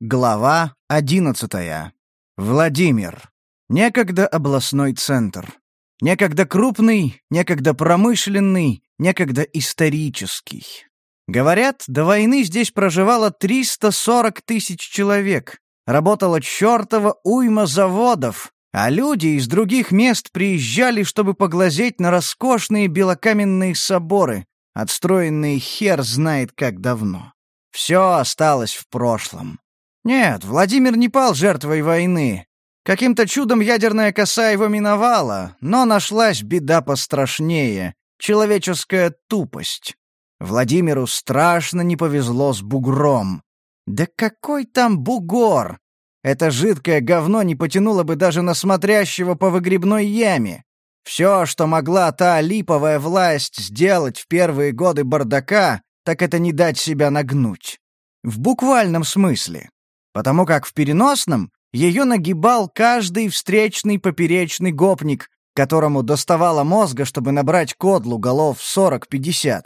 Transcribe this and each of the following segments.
Глава одиннадцатая. Владимир. Некогда областной центр. Некогда крупный, некогда промышленный, некогда исторический. Говорят, до войны здесь проживало 340 тысяч человек. Работало чертова уйма заводов, а люди из других мест приезжали, чтобы поглазеть на роскошные белокаменные соборы, отстроенные хер знает как давно. Все осталось в прошлом. Нет, Владимир не пал жертвой войны. Каким-то чудом ядерная коса его миновала, но нашлась беда пострашнее — человеческая тупость. Владимиру страшно не повезло с бугром. Да какой там бугор? Это жидкое говно не потянуло бы даже на смотрящего по выгребной яме. Все, что могла та липовая власть сделать в первые годы бардака, так это не дать себя нагнуть. В буквальном смысле потому как в переносном ее нагибал каждый встречный поперечный гопник, которому доставало мозга, чтобы набрать кодлу голов 40-50.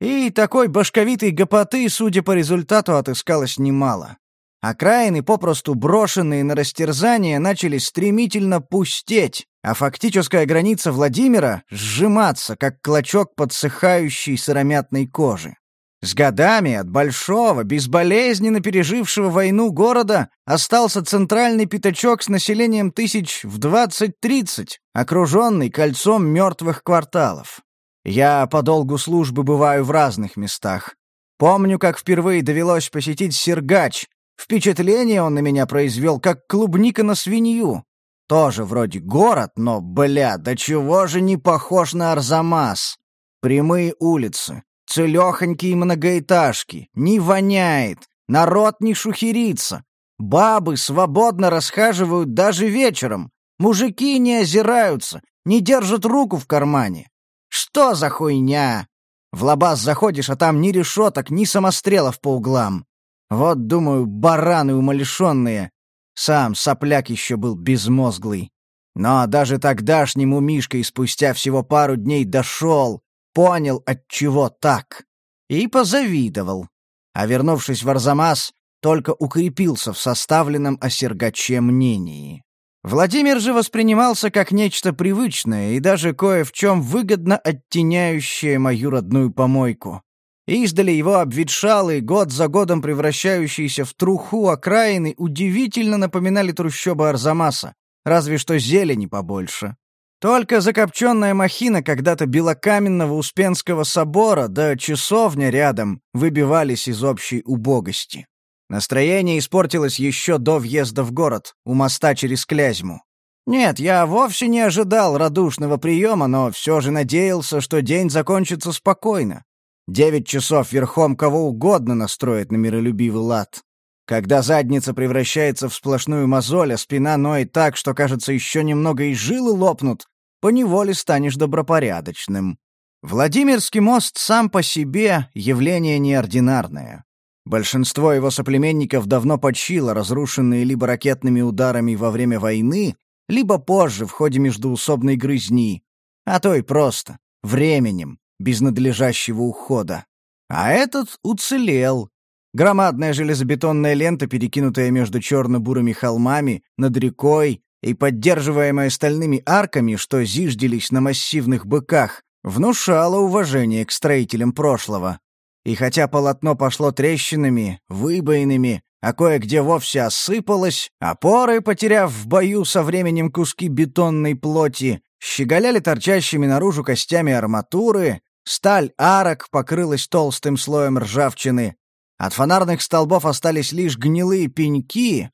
И такой башковитой гопоты, судя по результату, отыскалось немало. Окраины, попросту брошенные на растерзание, начали стремительно пустеть, а фактическая граница Владимира — сжиматься, как клочок подсыхающей сыромятной кожи. С годами от большого, безболезненно пережившего войну города остался центральный пятачок с населением тысяч в 20-30, окруженный кольцом мертвых кварталов. Я по долгу службы бываю в разных местах. Помню, как впервые довелось посетить Сергач. Впечатление он на меня произвел, как клубника на свинью. Тоже вроде город, но, бля, до чего же не похож на Арзамас? Прямые улицы, Целехонькие многоэтажки, не воняет, народ не шухерится. Бабы свободно расхаживают даже вечером. Мужики не озираются, не держат руку в кармане. Что за хуйня? В лабаз заходишь, а там ни решеток, ни самострелов по углам. Вот, думаю, бараны умалишенные. Сам сопляк еще был безмозглый. Но даже тогдашнему Мишкой спустя всего пару дней дошел, понял, от чего так, и позавидовал. А вернувшись в Арзамас, только укрепился в составленном о Сергаче мнении. Владимир же воспринимался как нечто привычное и даже кое в чем выгодно оттеняющее мою родную помойку. Издали его обветшалые, год за годом превращающиеся в труху окраины, удивительно напоминали трущобы Арзамаса, разве что зелени побольше. Только закопченная махина когда-то белокаменного Успенского собора да часовня рядом выбивались из общей убогости. Настроение испортилось еще до въезда в город, у моста через Клязьму. Нет, я вовсе не ожидал радушного приема, но все же надеялся, что день закончится спокойно. Девять часов верхом кого угодно настроит на миролюбивый лад. Когда задница превращается в сплошную мозоль, а спина ноет так, что, кажется, еще немного и жилы лопнут, поневоле станешь добропорядочным. Владимирский мост сам по себе явление неординарное. Большинство его соплеменников давно почило, разрушенные либо ракетными ударами во время войны, либо позже в ходе междуусобной грызни, а то и просто, временем, без надлежащего ухода. А этот уцелел. Громадная железобетонная лента, перекинутая между черно-бурыми холмами, над рекой, и поддерживаемая стальными арками, что зиждились на массивных быках, внушало уважение к строителям прошлого. И хотя полотно пошло трещинами, выбоинами, а кое-где вовсе осыпалось, опоры, потеряв в бою со временем куски бетонной плоти, щеголяли торчащими наружу костями арматуры, сталь арок покрылась толстым слоем ржавчины, от фонарных столбов остались лишь гнилые пеньки,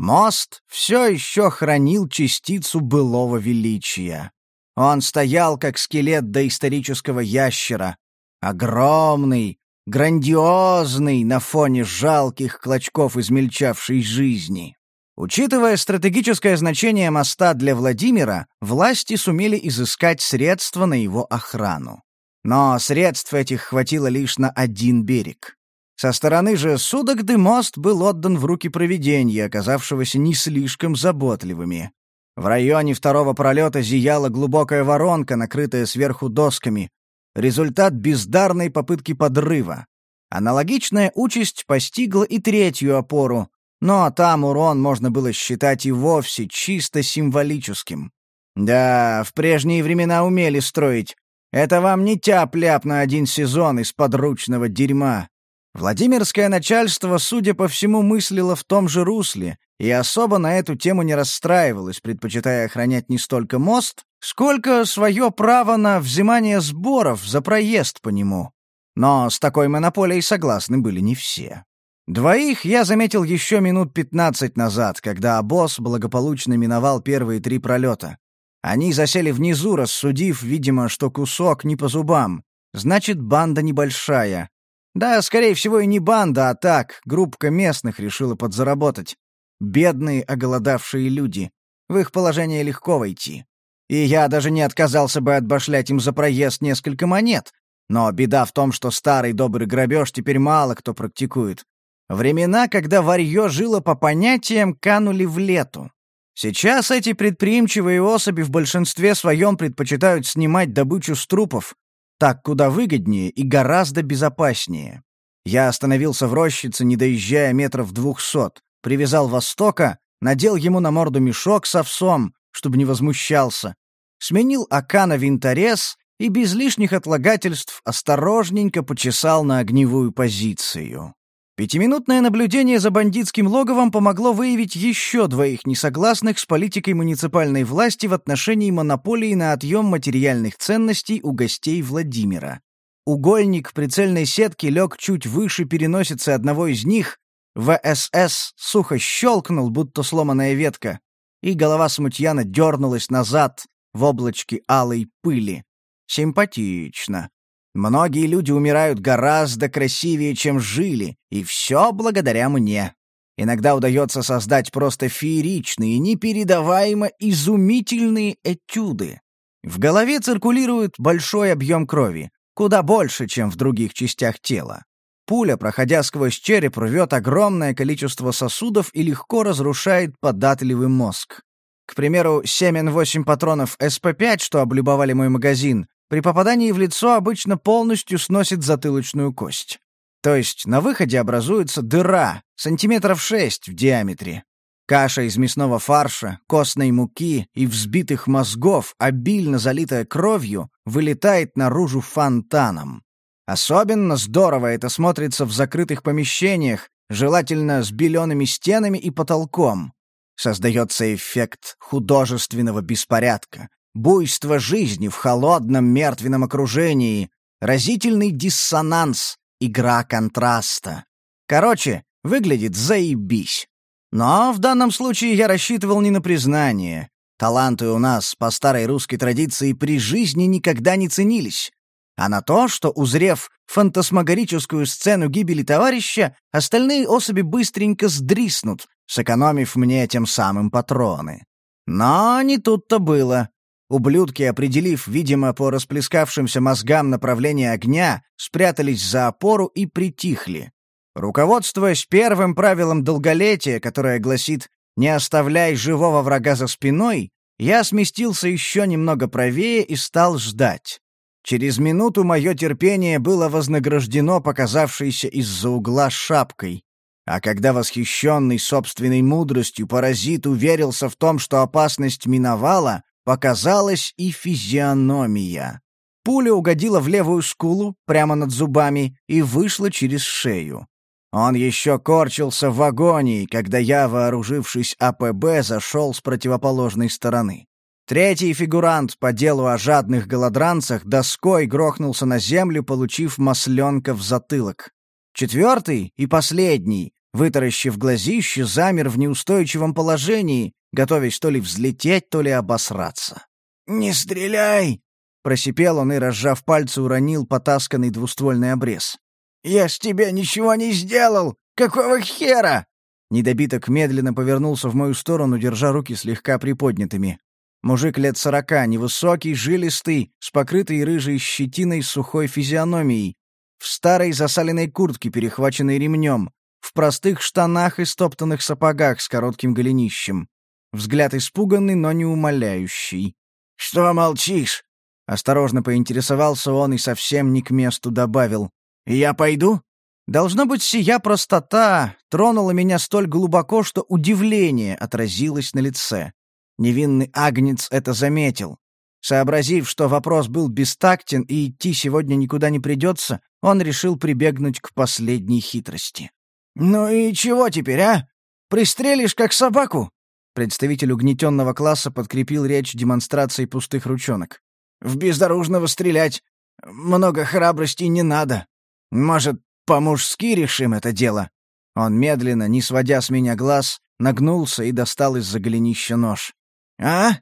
Мост все еще хранил частицу былого величия. Он стоял, как скелет доисторического ящера. Огромный, грандиозный на фоне жалких клочков измельчавшей жизни. Учитывая стратегическое значение моста для Владимира, власти сумели изыскать средства на его охрану. Но средств этих хватило лишь на один берег. Со стороны же Судогды мост был отдан в руки провидения, оказавшегося не слишком заботливыми. В районе второго пролета зияла глубокая воронка, накрытая сверху досками. Результат бездарной попытки подрыва. Аналогичная участь постигла и третью опору. Но там урон можно было считать и вовсе чисто символическим. Да, в прежние времена умели строить. Это вам не тяп-ляп на один сезон из подручного дерьма. Владимирское начальство, судя по всему, мыслило в том же русле и особо на эту тему не расстраивалось, предпочитая охранять не столько мост, сколько свое право на взимание сборов за проезд по нему. Но с такой монополией согласны были не все. Двоих я заметил еще минут пятнадцать назад, когда обоз благополучно миновал первые три пролета. Они засели внизу, рассудив, видимо, что кусок не по зубам. Значит, банда небольшая, да, скорее всего, и не банда, а так, группка местных решила подзаработать. Бедные, оголодавшие люди. В их положение легко войти. И я даже не отказался бы отбашлять им за проезд несколько монет. Но беда в том, что старый добрый грабеж теперь мало кто практикует. Времена, когда варье жило по понятиям, канули в лету. Сейчас эти предприимчивые особи в большинстве своем предпочитают снимать добычу с трупов, так куда выгоднее и гораздо безопаснее. Я остановился в рощице, не доезжая метров двухсот, привязал Востока, надел ему на морду мешок с овсом, чтобы не возмущался, сменил ока на винторез и без лишних отлагательств осторожненько почесал на огневую позицию. Пятиминутное наблюдение за бандитским логовом помогло выявить еще двоих несогласных с политикой муниципальной власти в отношении монополии на отъем материальных ценностей у гостей Владимира. Угольник прицельной сетки лег чуть выше переносицы одного из них, ВСС сухо щелкнул, будто сломанная ветка, и голова смутьяна дернулась назад в облачке алой пыли. Симпатично. Многие люди умирают гораздо красивее, чем жили, и все благодаря мне. Иногда удается создать просто фееричные, непередаваемо изумительные этюды. В голове циркулирует большой объем крови, куда больше, чем в других частях тела. Пуля, проходя сквозь череп, рвет огромное количество сосудов и легко разрушает податливый мозг. К примеру, 7-8 патронов СП-5, что облюбовали мой магазин, при попадании в лицо обычно полностью сносит затылочную кость. То есть на выходе образуется дыра, сантиметров шесть в диаметре. Каша из мясного фарша, костной муки и взбитых мозгов, обильно залитая кровью, вылетает наружу фонтаном. Особенно здорово это смотрится в закрытых помещениях, желательно с белеными стенами и потолком. Создается эффект художественного беспорядка, буйство жизни в холодном мертвенном окружении, разительный диссонанс, игра контраста. Короче, выглядит заебись. Но в данном случае я рассчитывал не на признание. Таланты у нас, по старой русской традиции, при жизни никогда не ценились. А на то, что, узрев фантасмагорическую сцену гибели товарища, остальные особи быстренько сдриснут, сэкономив мне тем самым патроны. Но не тут-то было. Ублюдки, определив, видимо, по расплескавшимся мозгам направление огня, спрятались за опору и притихли. Руководствуясь первым правилом долголетия, которое гласит «не оставляй живого врага за спиной», я сместился еще немного правее и стал ждать. Через минуту мое терпение было вознаграждено показавшейся из-за угла шапкой. А когда восхищенный собственной мудростью паразит уверился в том, что опасность миновала, Показалась и физиономия. Пуля угодила в левую скулу, прямо над зубами, и вышла через шею. Он еще корчился в агонии, когда я, вооружившись АПБ, зашел с противоположной стороны. Третий фигурант по делу о жадных голодранцах доской грохнулся на землю, получив масленка в затылок. Четвертый и последний, вытаращив глазище, замер в неустойчивом положении, готовясь то ли взлететь, то ли обосраться. «Не стреляй!» — просипел он и, разжав пальцы, уронил потасканный двуствольный обрез. «Я с тебя ничего не сделал! Какого хера?» Недобиток медленно повернулся в мою сторону, держа руки слегка приподнятыми. Мужик лет сорока, невысокий, жилистый, с покрытой рыжей щетиной сухой физиономией, в старой засаленной куртке, перехваченной ремнем, в простых штанах и стоптанных сапогах с коротким голенищем. Взгляд испуганный, но не умоляющий. «Что молчишь?» Осторожно поинтересовался он и совсем не к месту добавил. «Я пойду?» Должно быть, сия простота тронула меня столь глубоко, что удивление отразилось на лице. Невинный агнец это заметил. Сообразив, что вопрос был бестактен и идти сегодня никуда не придется, он решил прибегнуть к последней хитрости. «Ну и чего теперь, а? Пристрелишь как собаку?» Представитель угнетенного класса подкрепил речь демонстрацией пустых ручонок. «В бездорожного стрелять много храбрости не надо. Может, по-мужски решим это дело?» Он медленно, не сводя с меня глаз, нагнулся и достал из-за голенища нож. «А?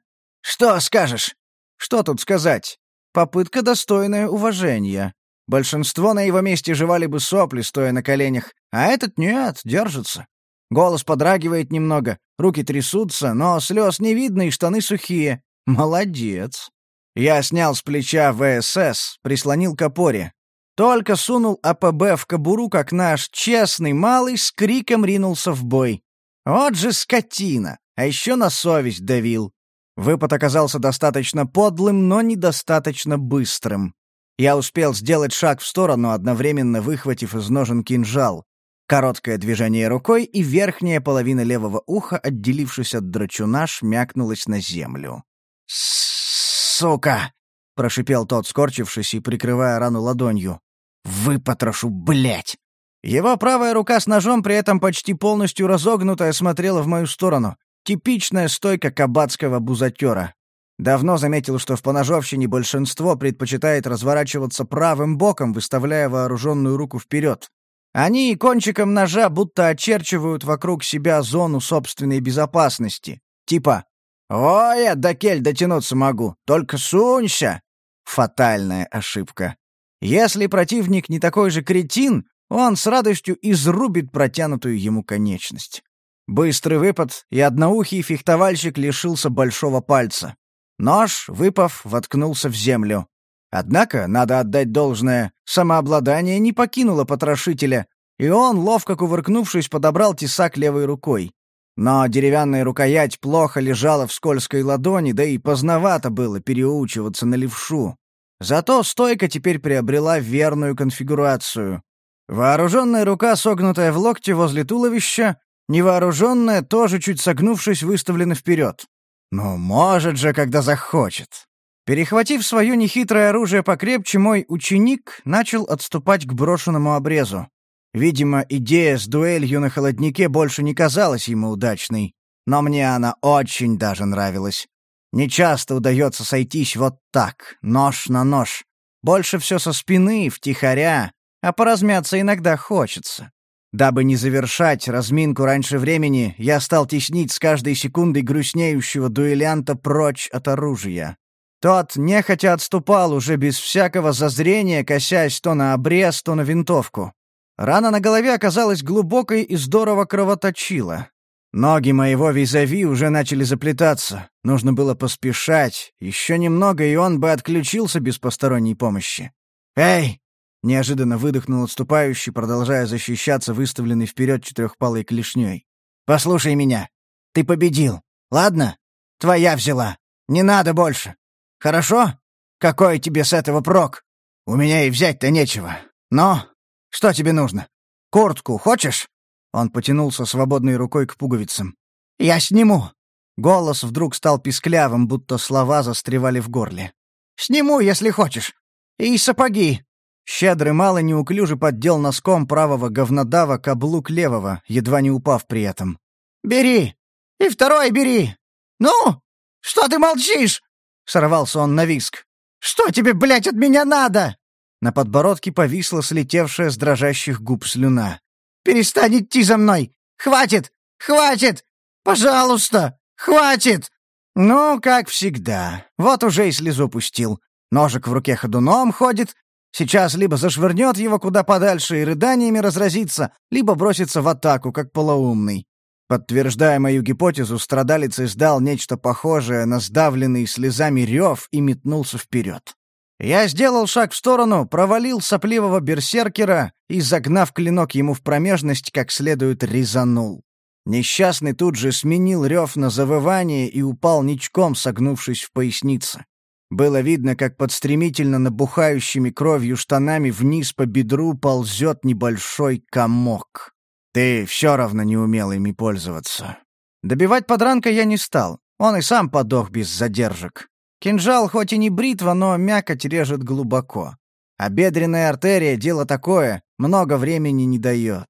Что скажешь?» «Что тут сказать? Попытка достойная уважения. Большинство на его месте жевали бы сопли, стоя на коленях, а этот нет, держится. Голос подрагивает немного, руки трясутся, но слез не видно и штаны сухие. Молодец. Я снял с плеча ВСС, прислонил к опоре. Только сунул АПБ в кобуру, как наш честный малый с криком ринулся в бой. Вот же скотина! А еще на совесть давил. Выпад оказался достаточно подлым, но недостаточно быстрым. Я успел сделать шаг в сторону, одновременно выхватив из ножен кинжал. Короткое движение рукой, и верхняя половина левого уха, отделившись от драчуна, шмякнулась на землю. «Сука!» — прошипел тот, скорчившись и прикрывая рану ладонью. «Выпотрошу, блядь!» Его правая рука с ножом, при этом почти полностью разогнутая, смотрела в мою сторону. Типичная стойка кабацкого бузатера. Давно заметил, что в поножовщине большинство предпочитает разворачиваться правым боком, выставляя вооруженную руку вперед. Они кончиком ножа будто очерчивают вокруг себя зону собственной безопасности. Типа «Ой, я до кель дотянуться могу, только сунься!» Фатальная ошибка. Если противник не такой же кретин, он с радостью изрубит протянутую ему конечность. Быстрый выпад, и одноухий фехтовальщик лишился большого пальца. Нож, выпав, воткнулся в землю. Однако, надо отдать должное, самообладание не покинуло потрошителя, и он, ловко кувыркнувшись, подобрал тесак левой рукой. Но деревянная рукоять плохо лежала в скользкой ладони, да и поздновато было переучиваться на левшу. Зато стойка теперь приобрела верную конфигурацию. Вооруженная рука, согнутая в локте возле туловища, невооруженная, тоже чуть согнувшись, выставлена вперед. Ну, может же, когда захочет. Перехватив свое нехитрое оружие покрепче, мой ученик начал отступать к брошенному обрезу. Видимо, идея с дуэлью на холоднике больше не казалась ему удачной. Но мне она очень даже нравилась. Не часто удается сойтись вот так, нож на нож. Больше все со спины, втихаря, а поразмяться иногда хочется. Дабы не завершать разминку раньше времени, я стал теснить с каждой секундой грустнеющего дуэлянта прочь от оружия. Тот нехотя отступал уже без всякого зазрения, косясь то на обрез, то на винтовку. Рана на голове оказалась глубокой и здорово кровоточила. Ноги моего визави уже начали заплетаться. Нужно было поспешать. Еще немного, и он бы отключился без посторонней помощи. «Эй, Неожиданно выдохнул отступающий, продолжая защищаться выставленный вперед четырехпалой клешней. «Послушай меня. Ты победил. Ладно? Твоя взяла. Не надо больше. Хорошо? Какой тебе с этого прок? У меня и взять-то нечего. Но что тебе нужно? Куртку хочешь?» Он потянулся свободной рукой к пуговицам. «Я сниму!» Голос вдруг стал писклявым, будто слова застревали в горле. «Сниму, если хочешь. И сапоги. Щедрый мало неуклюже поддел носком правого говнодава каблук левого, едва не упав при этом. «Бери! И второй бери! Ну, что ты молчишь?» Сорвался он на виск. «Что тебе, блядь, от меня надо?» На подбородке повисла слетевшая с дрожащих губ слюна. «Перестань идти за мной! Хватит! Хватит! Пожалуйста! Хватит!» Ну, как всегда. Вот уже и слезу пустил. Ножик в руке ходуном ходит, Сейчас либо зашвырнет его куда подальше и рыданиями разразится, либо бросится в атаку, как полоумный. Подтверждая мою гипотезу, страдалец издал нечто похожее на сдавленный слезами рев и метнулся вперед. Я сделал шаг в сторону, провалил сопливого берсеркера и, загнав клинок ему в промежность, как следует резанул. Несчастный тут же сменил рев на завывание и упал ничком, согнувшись в пояснице. Было видно, как под стремительно набухающими кровью штанами вниз по бедру ползет небольшой комок. Ты все равно не умел ими пользоваться. Добивать подранка я не стал. Он и сам подох без задержек. Кинжал хоть и не бритва, но мякоть режет глубоко. А бедренная артерия — дело такое, много времени не дает.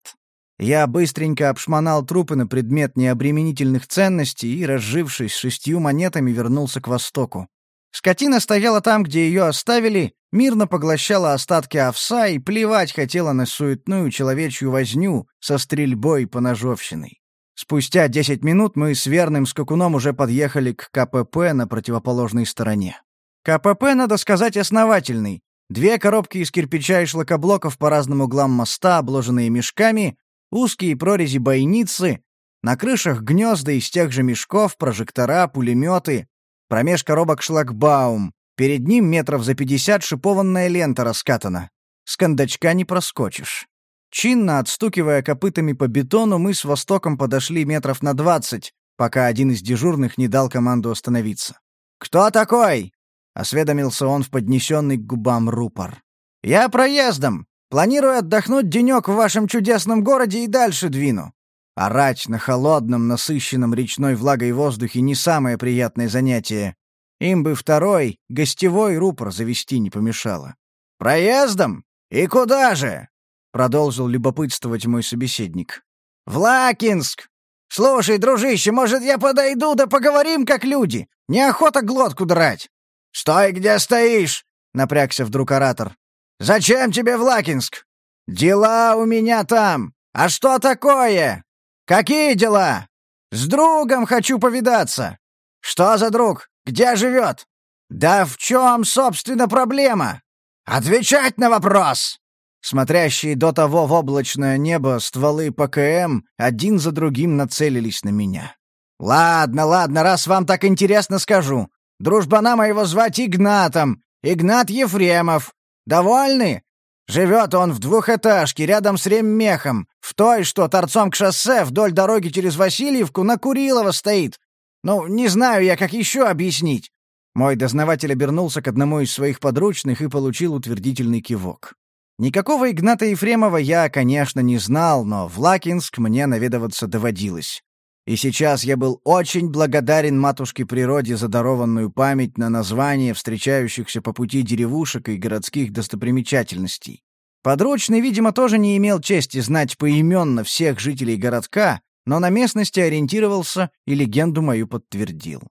Я быстренько обшмонал трупы на предмет необременительных ценностей и, разжившись шестью монетами, вернулся к востоку. Скотина стояла там, где ее оставили, мирно поглощала остатки овса и плевать хотела на суетную человечью возню со стрельбой по ножовщиной. Спустя десять минут мы с верным скакуном уже подъехали к КПП на противоположной стороне. КПП, надо сказать, основательный. Две коробки из кирпича и шлакоблоков по разным углам моста, обложенные мешками, узкие прорези бойницы, на крышах гнезда из тех же мешков, прожектора, пулеметы, промеж коробок шлагбаум, перед ним метров за пятьдесят шипованная лента раскатана. С кондачка не проскочишь. Чинно отстукивая копытами по бетону, мы с Востоком подошли метров на двадцать, пока один из дежурных не дал команду остановиться. «Кто такой?» — осведомился он в поднесенный к губам рупор. «Я проездом. Планирую отдохнуть денек в вашем чудесном городе и дальше двину. Орать на холодном, насыщенном речной влагой воздухе не самое приятное занятие. Им бы второй, гостевой рупор завести не помешало. «Проездом? И куда же?» — продолжил любопытствовать мой собеседник. «В Лакинск! Слушай, дружище, может, я подойду да поговорим как люди? Неохота глотку драть!» «Стой, где стоишь!» — напрягся вдруг оратор. «Зачем тебе в Лакинск?» «Дела у меня там! А что такое?» «Какие дела?» «С другом хочу повидаться!» «Что за друг? Где живет?» «Да в чем, собственно, проблема?» «Отвечать на вопрос!» Смотрящие до того в облачное небо стволы ПКМ один за другим нацелились на меня. «Ладно, ладно, раз вам так интересно, скажу. Дружбана моего звать Игнатом. Игнат Ефремов. Довольны? Живет он в двухэтажке рядом с реммехом, в той, что торцом к шоссе вдоль дороги через Васильевку на Курилова стоит. Ну, не знаю я, как еще объяснить». Мой дознаватель обернулся к одному из своих подручных и получил утвердительный кивок. Никакого Игната Ефремова я, конечно, не знал, но в Лакинск мне наведываться доводилось. И сейчас я был очень благодарен матушке природе за дарованную память на название встречающихся по пути деревушек и городских достопримечательностей. Подручный, видимо, тоже не имел чести знать поименно всех жителей городка, но на местности ориентировался и легенду мою подтвердил.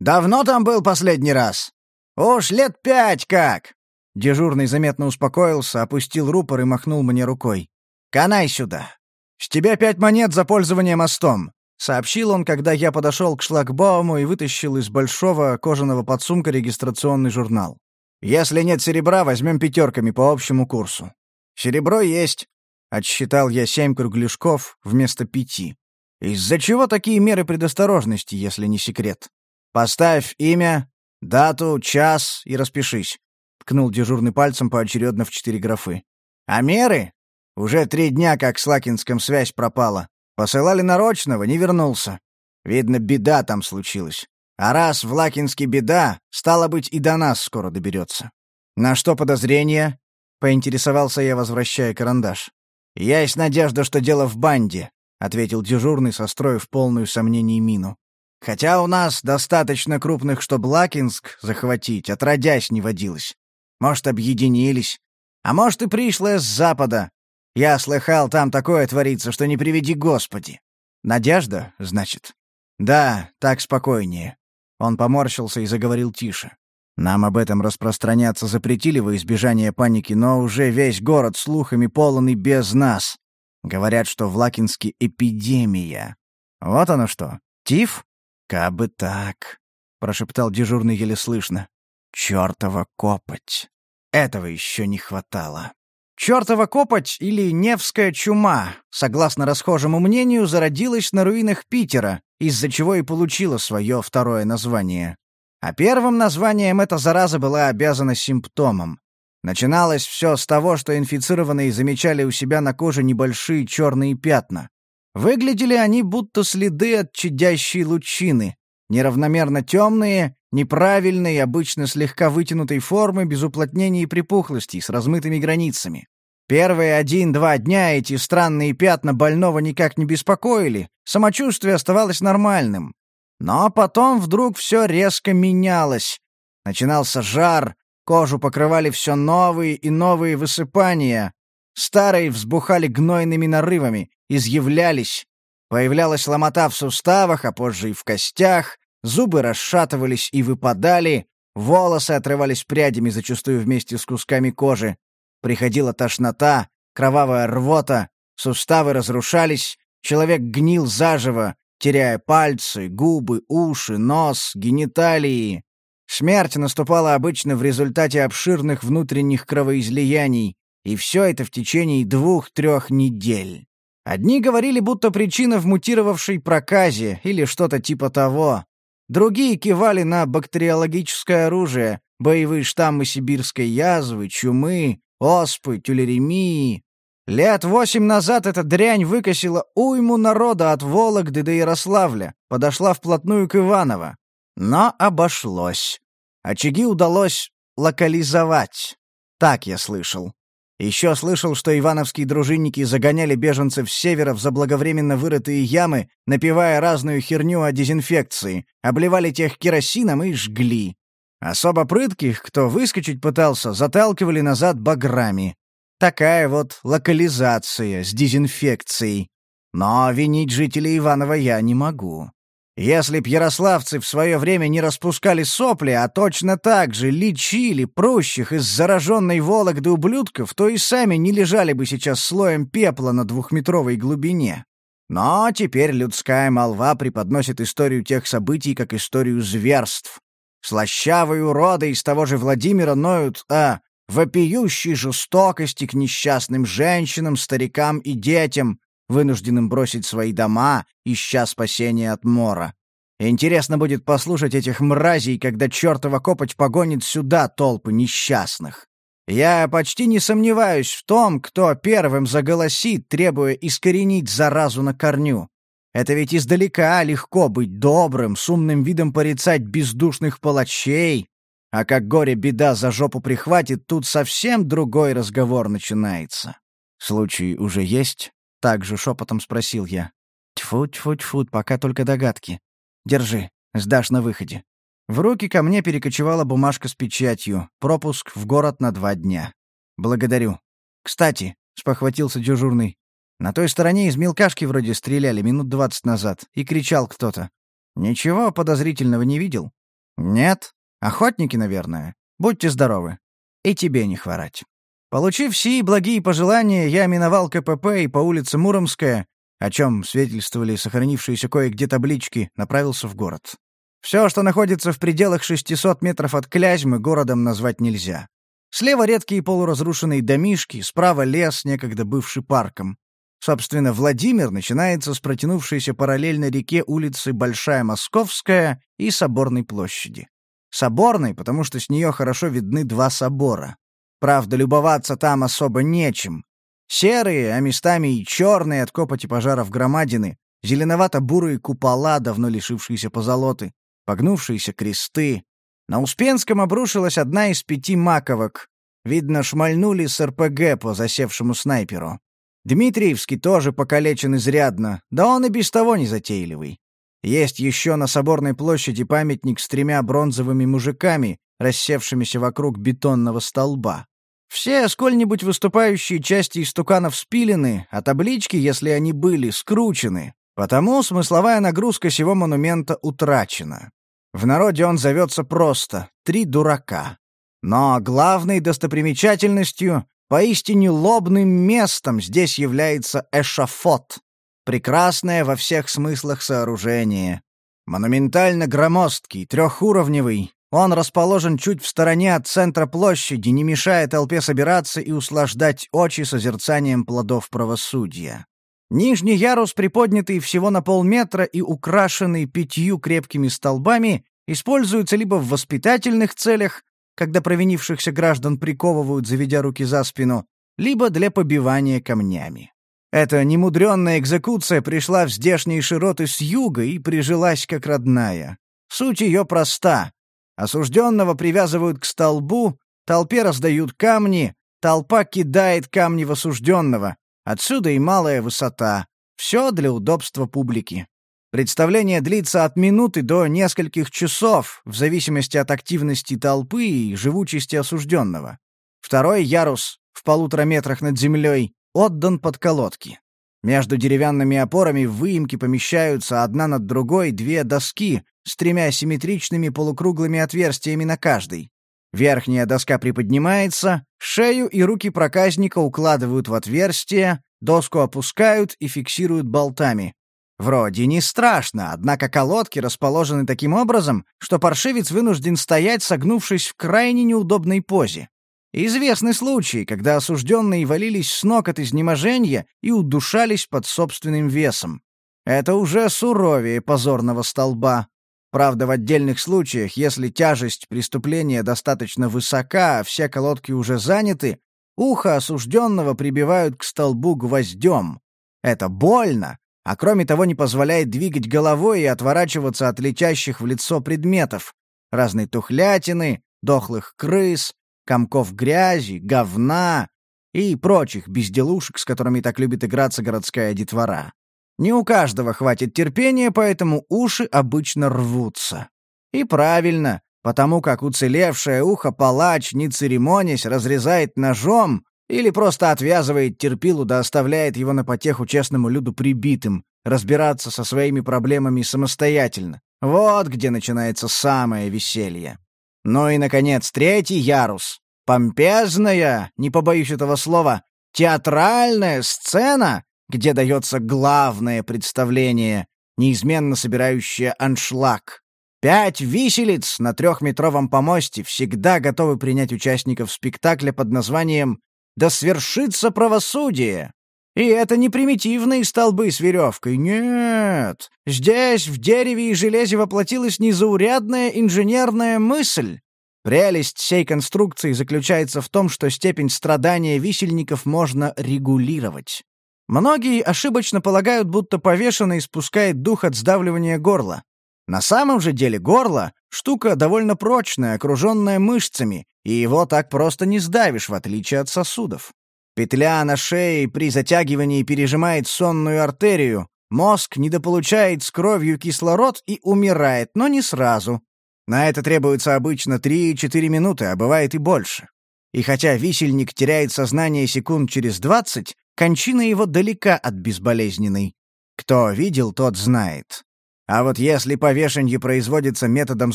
«Давно там был последний раз?» «Уж лет пять как!» Дежурный заметно успокоился, опустил рупор и махнул мне рукой. «Канай сюда! С тебя пять монет за пользование мостом!» — сообщил он, когда я подошел к шлагбауму и вытащил из большого кожаного подсумка регистрационный журнал. «Если нет серебра, возьмем пятерками по общему курсу». «Серебро есть», — отсчитал я семь кругляшков вместо пяти. «Из-за чего такие меры предосторожности, если не секрет? Поставь имя, дату, час и распишись ткнул дежурный пальцем поочередно в четыре графы. «А меры? Уже три дня, как с Лакинском связь пропала. Посылали нарочного, не вернулся. Видно, беда там случилась. А раз в Лакинске беда, стало быть, и до нас скоро доберется. На что подозрение?» — поинтересовался я, возвращая карандаш. «Есть надежда, что дело в банде», — ответил дежурный, состроив полную сомнений мину. «Хотя у нас достаточно крупных, чтобы Лакинск захватить, отродясь не водилось. Может, объединились. А может, и пришлое с запада. Я слыхал, там такое творится, что не приведи Господи. Надежда, значит? Да, так спокойнее. Он поморщился и заговорил тише. Нам об этом распространяться запретили во избежание паники, но уже весь город слухами полон и без нас. Говорят, что в Лакинске эпидемия. Вот оно что. Тиф? Кабы так, прошептал дежурный еле слышно. Чёртова копоть. Этого еще не хватало. Чёртова копоть или Невская чума, согласно расхожему мнению, зародилась на руинах Питера, из-за чего и получила свое второе название. А первым названием эта зараза была обязана симптомом. Начиналось все с того, что инфицированные замечали у себя на коже небольшие черные пятна. Выглядели они будто следы от чадящей лучины, неравномерно темные неправильной, обычно слегка вытянутой формы, без уплотнений и припухлостей, с размытыми границами. Первые один-два дня эти странные пятна больного никак не беспокоили, самочувствие оставалось нормальным. Но потом вдруг все резко менялось. Начинался жар, кожу покрывали все новые и новые высыпания. Старые взбухали гнойными нарывами, изъявлялись. Появлялась ломота в суставах, а позже и в костях, зубы расшатывались и выпадали, волосы отрывались прядями, зачастую вместе с кусками кожи. Приходила тошнота, кровавая рвота, суставы разрушались, человек гнил заживо, теряя пальцы, губы, уши, нос, гениталии. Смерть наступала обычно в результате обширных внутренних кровоизлияний, и все это в течение двух-трех недель. Одни говорили, будто причина в мутировавшей проказе или что-то типа того. Другие кивали на бактериологическое оружие, боевые штаммы сибирской язвы, чумы, оспы, тюлеремии. Лет восемь назад эта дрянь выкосила уйму народа от Вологды до Ярославля, подошла вплотную к Иваново. Но обошлось. Очаги удалось локализовать. Так я слышал. Еще слышал, что ивановские дружинники загоняли беженцев с севера в заблаговременно вырытые ямы, напевая разную херню о дезинфекции, обливали тех керосином и жгли. Особо прытких, кто выскочить пытался, заталкивали назад баграми. Такая вот локализация с дезинфекцией. Но винить жителей Иванова я не могу. Если б ярославцы в свое время не распускали сопли, а точно так же лечили прущих из зараженной Вологды ублюдков, то и сами не лежали бы сейчас слоем пепла на двухметровой глубине. Но теперь людская молва преподносит историю тех событий как историю зверств. Слащавые уроды из того же Владимира ноют о вопиющей жестокости к несчастным женщинам, старикам и детям, вынужденным бросить свои дома, ища спасения от мора. Интересно будет послушать этих мразей, когда чертова копоть погонит сюда толпы несчастных. Я почти не сомневаюсь в том, кто первым заголосит, требуя искоренить заразу на корню. Это ведь издалека легко быть добрым, с умным видом порицать бездушных палачей. А как горе-беда за жопу прихватит, тут совсем другой разговор начинается. «Случай уже есть?» — также шепотом спросил я. «Тьфу-тьфу-тьфу, пока только догадки. Держи, сдашь на выходе». В руки ко мне перекочевала бумажка с печатью, пропуск в город на два дня. «Благодарю. Кстати», — спохватился дежурный, на той стороне из мелкашки вроде стреляли минут двадцать назад, и кричал кто-то. Ничего подозрительного не видел? Нет. Охотники, наверное. Будьте здоровы. И тебе не хворать. Получив сии благие пожелания, я миновал КПП и по улице Муромская, о чем свидетельствовали сохранившиеся кое-где таблички, направился в город. Все, что находится в пределах 600 метров от Клязьмы, городом назвать нельзя. Слева редкие полуразрушенные домишки, справа лес, некогда бывший парком. Собственно, Владимир начинается с протянувшейся параллельно реке улицы Большая Московская и Соборной площади. Соборной, потому что с нее хорошо видны два собора. Правда, любоваться там особо нечем. Серые, а местами и черные от копоти пожаров громадины, зеленовато-бурые купола, давно лишившиеся позолоты, погнувшиеся кресты. На Успенском обрушилась одна из пяти маковок. Видно, шмальнули с РПГ по засевшему снайперу. Дмитриевский тоже покалечен изрядно, да он и без того не затейливый. Есть еще на Соборной площади памятник с тремя бронзовыми мужиками, рассевшимися вокруг бетонного столба. Все сколь-нибудь выступающие части истуканов спилены, а таблички, если они были, скручены. Потому смысловая нагрузка сего монумента утрачена. В народе он зовется просто «Три дурака». Но главной достопримечательностью Поистине лобным местом здесь является эшафот. Прекрасное во всех смыслах сооружение. Монументально громоздкий, трехуровневый. Он расположен чуть в стороне от центра площади, не мешая толпе собираться и услаждать очи созерцанием плодов правосудия. Нижний ярус, приподнятый всего на полметра и украшенный пятью крепкими столбами, используется либо в воспитательных целях, когда провинившихся граждан приковывают, заведя руки за спину, либо для побивания камнями. Эта немудренная экзекуция пришла в здешние широты с юга и прижилась как родная. Суть ее проста. Осужденного привязывают к столбу, толпе раздают камни, толпа кидает камни в осужденного. Отсюда и малая высота. Все для удобства публики. Представление длится от минуты до нескольких часов, в зависимости от активности толпы и живучести осужденного. Второй ярус, в полутора метрах над землей, отдан под колодки. Между деревянными опорами в выемке помещаются одна над другой две доски с тремя симметричными полукруглыми отверстиями на каждой. Верхняя доска приподнимается, шею и руки проказника укладывают в отверстие, доску опускают и фиксируют болтами. Вроде не страшно, однако колодки расположены таким образом, что паршивец вынужден стоять, согнувшись в крайне неудобной позе. Известны случаи, когда осужденные валились с ног от изнеможения и удушались под собственным весом. Это уже суровее позорного столба. Правда, в отдельных случаях, если тяжесть преступления достаточно высока, а все колодки уже заняты, ухо осужденного прибивают к столбу гвоздем. Это больно, а кроме того не позволяет двигать головой и отворачиваться от летящих в лицо предметов, разной тухлятины, дохлых крыс, комков грязи, говна и прочих безделушек, с которыми так любит играться городская детвора. Не у каждого хватит терпения, поэтому уши обычно рвутся. И правильно, потому как уцелевшее ухо палач, не церемонясь, разрезает ножом, или просто отвязывает терпилу да оставляет его на потеху честному люду прибитым, разбираться со своими проблемами самостоятельно. Вот где начинается самое веселье. Ну и, наконец, третий ярус. Помпезная, не побоюсь этого слова, театральная сцена, где дается главное представление, неизменно собирающее аншлаг. Пять виселиц на трехметровом помосте всегда готовы принять участников спектакля под названием да свершится правосудие. И это не примитивные столбы с веревкой, нет. Здесь в дереве и железе воплотилась незаурядная инженерная мысль. Прелесть сей конструкции заключается в том, что степень страдания висельников можно регулировать. Многие ошибочно полагают, будто повешенный спускает дух от сдавливания горла. На самом же деле горло — штука довольно прочная, окруженная мышцами, и его так просто не сдавишь, в отличие от сосудов. Петля на шее при затягивании пережимает сонную артерию, мозг недополучает с кровью кислород и умирает, но не сразу. На это требуется обычно 3-4 минуты, а бывает и больше. И хотя висельник теряет сознание секунд через 20, кончина его далека от безболезненной. Кто видел, тот знает. А вот если повешенье производится методом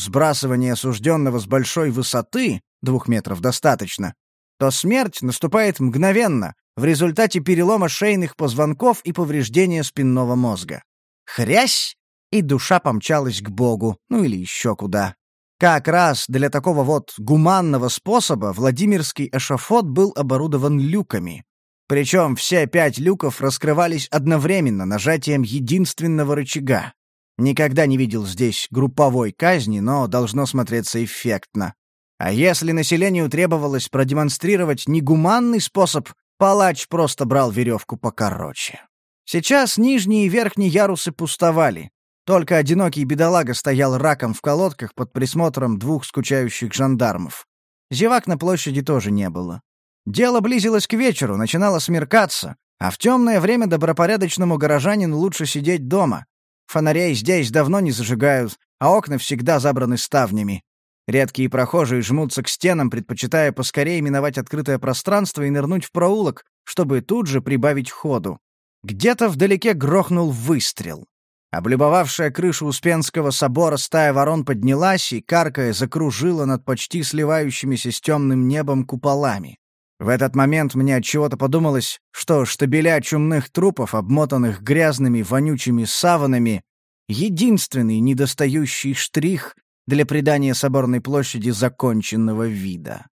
сбрасывания осужденного с большой высоты, двух метров достаточно, то смерть наступает мгновенно, в результате перелома шейных позвонков и повреждения спинного мозга. Хрясь! И душа помчалась к Богу, ну или еще куда. Как раз для такого вот гуманного способа Владимирский эшафот был оборудован люками. Причем все пять люков раскрывались одновременно нажатием единственного рычага. Никогда не видел здесь групповой казни, но должно смотреться эффектно. А если населению требовалось продемонстрировать негуманный способ, палач просто брал веревку покороче. Сейчас нижние и верхние ярусы пустовали. Только одинокий бедолага стоял раком в колодках под присмотром двух скучающих жандармов. Зевак на площади тоже не было. Дело близилось к вечеру, начинало смеркаться, а в темное время добропорядочному горожанину лучше сидеть дома. Фонарей здесь давно не зажигают, а окна всегда забраны ставнями. Редкие прохожие жмутся к стенам, предпочитая поскорее миновать открытое пространство и нырнуть в проулок, чтобы тут же прибавить ходу. Где-то вдалеке грохнул выстрел. Облюбовавшая крышу Успенского собора стая ворон поднялась и, каркая, закружила над почти сливающимися с темным небом куполами. В этот момент мне от чего-то подумалось, что штабеля чумных трупов, обмотанных грязными вонючими саванами, единственный недостающий штрих для придания соборной площади законченного вида.